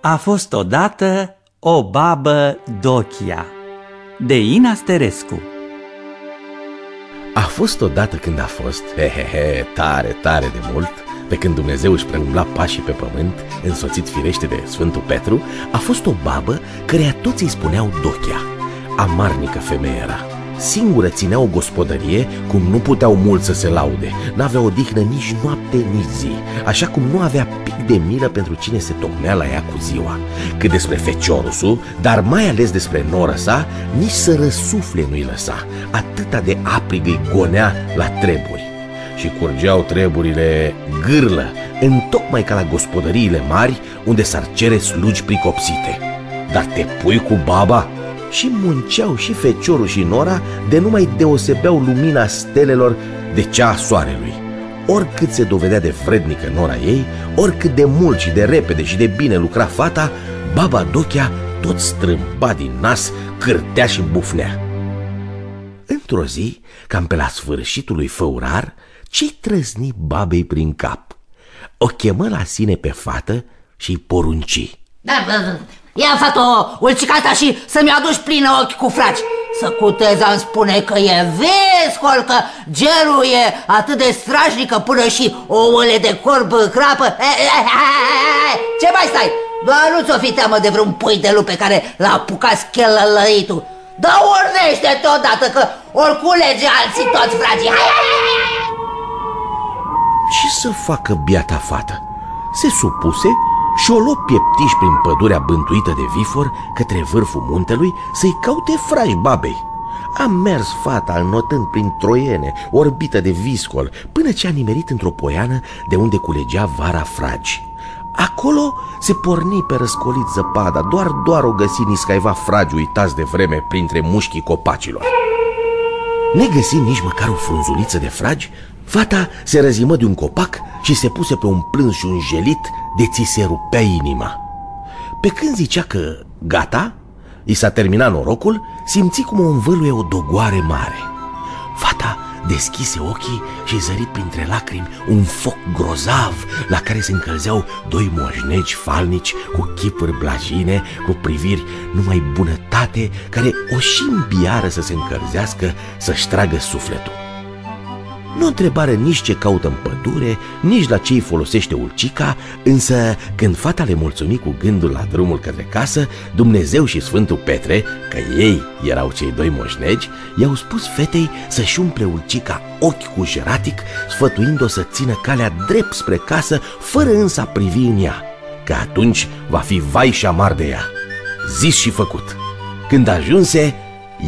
A fost odată o babă Dochia de Ina Sterescu A fost odată când a fost, he, he, he, tare, tare de mult, pe când Dumnezeu își preumbla pașii pe pământ, însoțit firește de Sfântul Petru, a fost o babă căreia toți îi spuneau Dochia. Amarnică femeie era. Singură ținea o gospodărie cum nu puteau mulți să se laude. N-avea odihnă nici noapte, nici zi, așa cum nu avea pic de milă pentru cine se tocmea la ea cu ziua. Cât despre feciorusul, dar mai ales despre noră sa, nici să răsufle nu-i lăsa. Atâta de aprig îi gonea la treburi. Și curgeau treburile gârlă, întocmai ca la gospodăriile mari, unde s-ar cere slugi pricopsite. Dar te pui cu baba și munceau și feciorul și nora de nu mai deosebeau lumina stelelor de cea a soarelui. Oricât se dovedea de vrednică nora ei, oricât de mult și de repede și de bine lucra fata, baba Dochea tot strâmba din nas, cârtea și bufnea. Într-o zi, cam pe la sfârșitul lui făurar, ce trăzni babei prin cap? O chemă la sine pe fată și-i porunci. Da, da, da. Ia, fată, ulcicata și să-mi aduci plină ochi cu fraci. Să cuteza îmi spune că e vescol, că gerul e atât de strașnică până și ouăle de corb crapă. Ce mai stai? Doar nu ți-o fi teamă de vreun pui de lupe care l-a apucat schelălăitul. Da urnește totodată că ori culege alții toți fragii. Hai, hai, hai, hai. Ce să facă biata fată? Se supuse și o luă pieptiș prin pădurea bântuită de vifor către vârful muntelui să-i caute fraj babei. A mers fata înotând prin troiene, orbită de viscol, până ce a nimerit într-o poiană de unde culegea vara fragi. Acolo se porni pe răscolit zăpada, doar doar o găsi niscaiva fragi uitați de vreme printre mușchii copacilor. Negăsi nici măcar o frunzuliță de fragi, fata se răzimă de un copac și se puse pe un plâns și un jelit de ți se rupea inima. Pe când zicea că gata, i s-a terminat norocul, simți cum o învăluie o dogoare mare. Fata deschise ochii și zări printre lacrimi un foc grozav la care se încălzeau doi moșnegi falnici cu chipuri blajine, cu priviri numai bunătate, care o și îmbiară să se încălzească, să-și tragă sufletul. Nu întrebară nici ce caută în pădure, nici la ce îi folosește ulcica, însă când fata le mulțumi cu gândul la drumul către casă, Dumnezeu și Sfântul Petre, că ei erau cei doi moșnegi, i-au spus fetei să-și umple ulcica ochi cu jeratic, sfătuind-o să țină calea drept spre casă, fără însă a privi în ea, că atunci va fi vai și amar de ea. Zis și făcut. Când ajunse,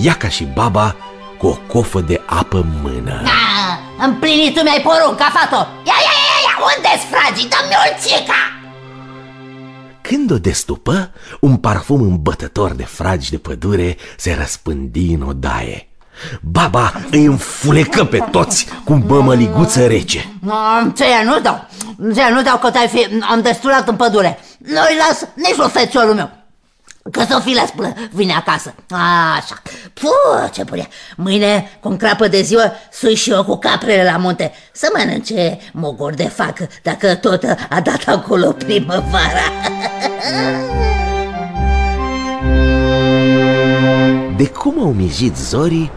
ea ca și baba cu o cofă de apă în mână. Da, împlinitul mi-ai porunca, fato. Ia, ia, ia, ia, unde-s fragii? Dă-mi ulcica! Când o destupă, un parfum îmbătător de fragi de pădure se răspândi în odaie. Baba îi înfulecă pe toți cu mămăliguță rece. Ce nu dau, ce nu dau că te-ai fi am destulat în pădure. Nu-i las nici o feciorul meu. Că Sofila spune, vine acasă. Așa. Puh, ce buria. Mâine, cu crapă de ziua, sui și eu cu caprele la munte. Să mănânce mogor de fac, dacă tot a dat acolo primăvara. De cum au mijit zorii,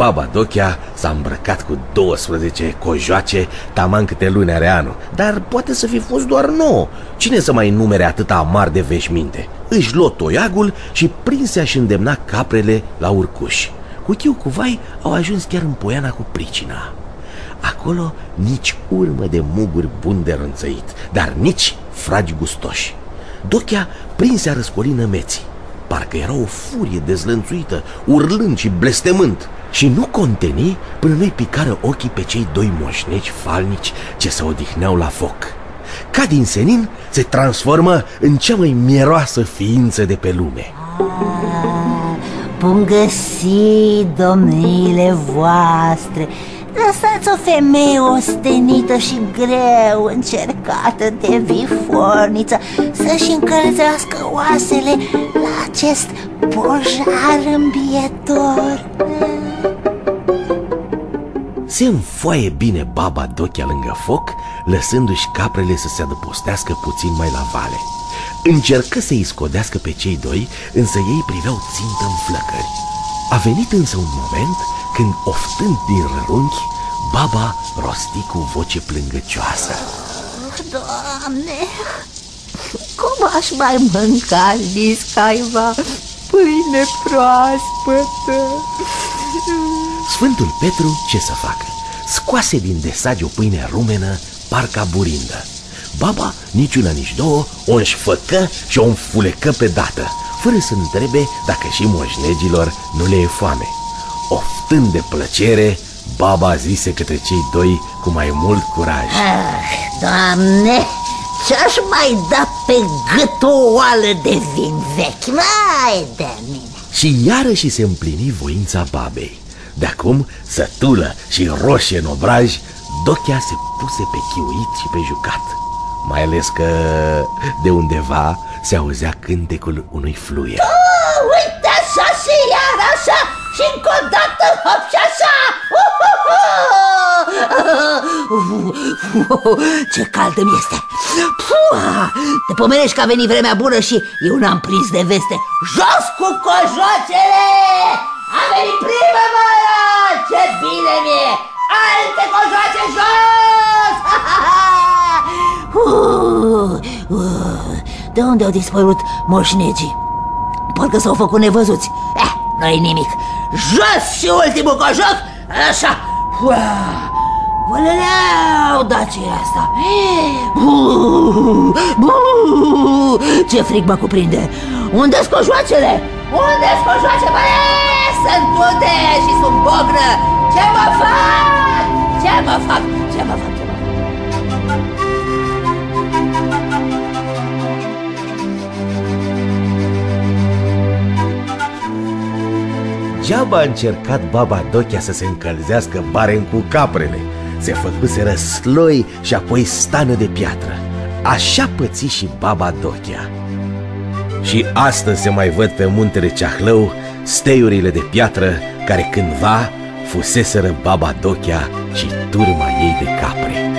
Baba Dochea s-a îmbrăcat cu 12 cojoace, taman câte luni are anul, dar poate să fi fost doar nouă. Cine să mai numere atâta amar de veșminte? Își luă toiagul și prinse a-și îndemna caprele la urcuși. Cu chiu cu vai au ajuns chiar în poiana cu pricina. Acolo nici urmă de muguri bun de rânțăit, dar nici fragi gustoși. Dochea prinse a răscoli nămeții. Parcă era o furie dezlănțuită, urlând și blestemând. Și nu conteni până nu-i picară ochii pe cei doi moșneci falnici ce se odihneau la foc. Ca din senin se transformă în cea mai mieroasă ființă de pe lume. Bun găsit, domniile voastre! Lăsați o femeie ostenită și greu încercată de viforniță Să-și încălzească oasele la acest pojar îmbietor Se înfoaie bine baba Dochia lângă foc, lăsându-și caprele să se adăpostească puțin mai la vale. Încercă să-i scodească pe cei doi, însă ei priveau țintă în flăcări. A venit însă un moment când, oftând din rărunchi, baba rosti cu voce plângăcioasă. Doamne, cum aș mai mânca niscaiva pâine proaspătă? Sfântul Petru ce să facă? Scoase din desagi o pâine rumenă, parca burindă. Baba, nici una, nici două, o înșfăcă și o înfulecă pe dată, fără să întrebe dacă și moșnegilor nu le e foame. Oftând de plăcere, baba zise către cei doi cu mai mult curaj. Ah, doamne, ce-aș mai da pe gât o oală de vin vechi? Vai de mine! Și iarăși se împlini voința babei. De acum, sătulă și roșie în obraj, Dochea se puse pe chiuit și pe jucat. Mai ales că de undeva se auzea cântecul unui fluier. Oh, uite așa și iar așa și încă o dată hop și așa! Ce caldă mi este! Pua! Te pomenești că a venit vremea bună și eu n-am prins de veste. Jos cu cojoacele! A venit primăvara! Ce bine mi-e! Alte cojoace jos! Uh, uh, De unde au dispărut moșnegii? Parcă s-au făcut nevăzuți eh, Nu-i nimic Jos și ultimul cojoc Așa Văleleau, da ce e asta? Buh, buh, ce frig mă cuprinde Unde-s cojoacele? Unde-s cojoace, băie? Sunt tute și sunt bognă Ce mă fac? Ce mă fac? Ce mă fac? Ce mă fac? Degeaba a încercat baba Dochea să se încălzească baren cu caprele Se făcuseră sloi și apoi stană de piatră Așa păți și baba Dochea Și astăzi se mai văd pe muntele Ceahlău Steiurile de piatră care cândva fuseseră baba Dochea și turma ei de capre